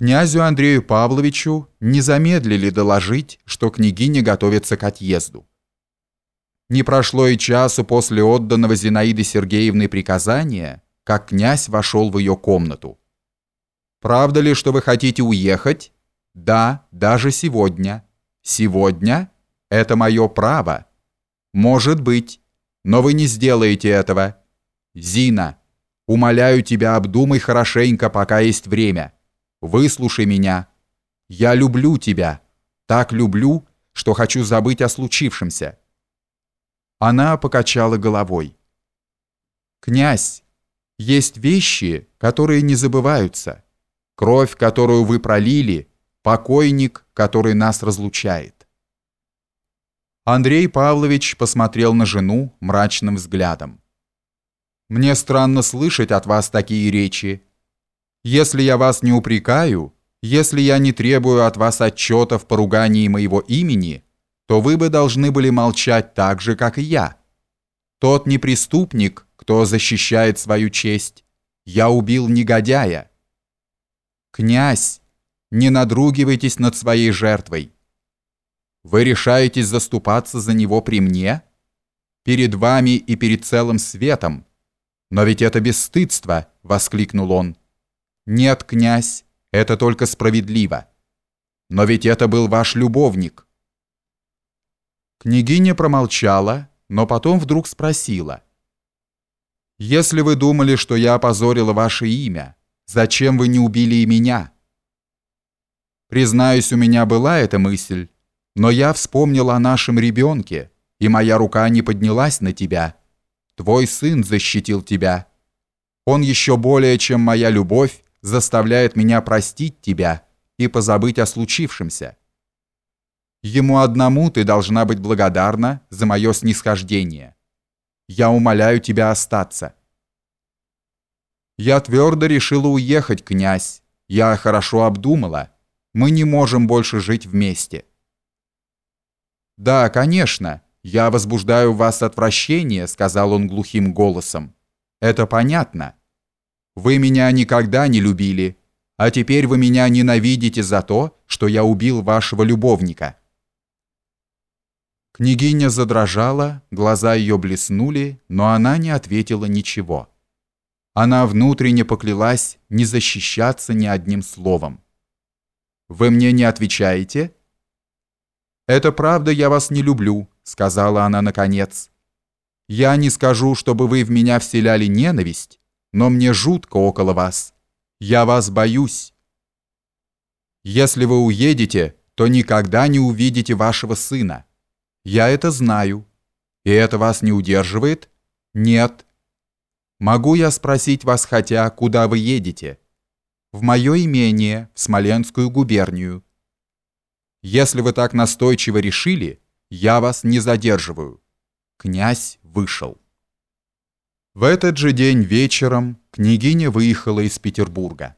Князю Андрею Павловичу не замедлили доложить, что княгиня готовится к отъезду. Не прошло и часу после отданного Зинаиды Сергеевны приказания, как князь вошел в ее комнату. «Правда ли, что вы хотите уехать?» «Да, даже сегодня». «Сегодня? Это мое право». «Может быть, но вы не сделаете этого». «Зина, умоляю тебя, обдумай хорошенько, пока есть время». Выслушай меня. Я люблю тебя. Так люблю, что хочу забыть о случившемся». Она покачала головой. «Князь, есть вещи, которые не забываются. Кровь, которую вы пролили, покойник, который нас разлучает». Андрей Павлович посмотрел на жену мрачным взглядом. «Мне странно слышать от вас такие речи», если я вас не упрекаю, если я не требую от вас отчета в поругании моего имени, то вы бы должны были молчать так же, как и я. Тот не преступник, кто защищает свою честь. Я убил негодяя. Князь, не надругивайтесь над своей жертвой. Вы решаетесь заступаться за него при мне? Перед вами и перед целым светом. Но ведь это бесстыдство, воскликнул он. «Нет, князь, это только справедливо. Но ведь это был ваш любовник». Княгиня промолчала, но потом вдруг спросила. «Если вы думали, что я опозорила ваше имя, зачем вы не убили и меня?» Признаюсь, у меня была эта мысль, но я вспомнила о нашем ребенке, и моя рука не поднялась на тебя. Твой сын защитил тебя. Он еще более, чем моя любовь, заставляет меня простить тебя и позабыть о случившемся. Ему одному ты должна быть благодарна за мое снисхождение. Я умоляю тебя остаться. Я твердо решила уехать, князь. Я хорошо обдумала. Мы не можем больше жить вместе. Да, конечно, я возбуждаю в вас отвращение, сказал он глухим голосом. Это понятно. Вы меня никогда не любили, а теперь вы меня ненавидите за то, что я убил вашего любовника». Княгиня задрожала, глаза ее блеснули, но она не ответила ничего. Она внутренне поклялась не защищаться ни одним словом. «Вы мне не отвечаете?» «Это правда, я вас не люблю», — сказала она наконец. «Я не скажу, чтобы вы в меня вселяли ненависть, но мне жутко около вас. Я вас боюсь. Если вы уедете, то никогда не увидите вашего сына. Я это знаю. И это вас не удерживает? Нет. Могу я спросить вас хотя, куда вы едете? В мое имение, в Смоленскую губернию. Если вы так настойчиво решили, я вас не задерживаю. Князь вышел. В этот же день вечером княгиня выехала из Петербурга.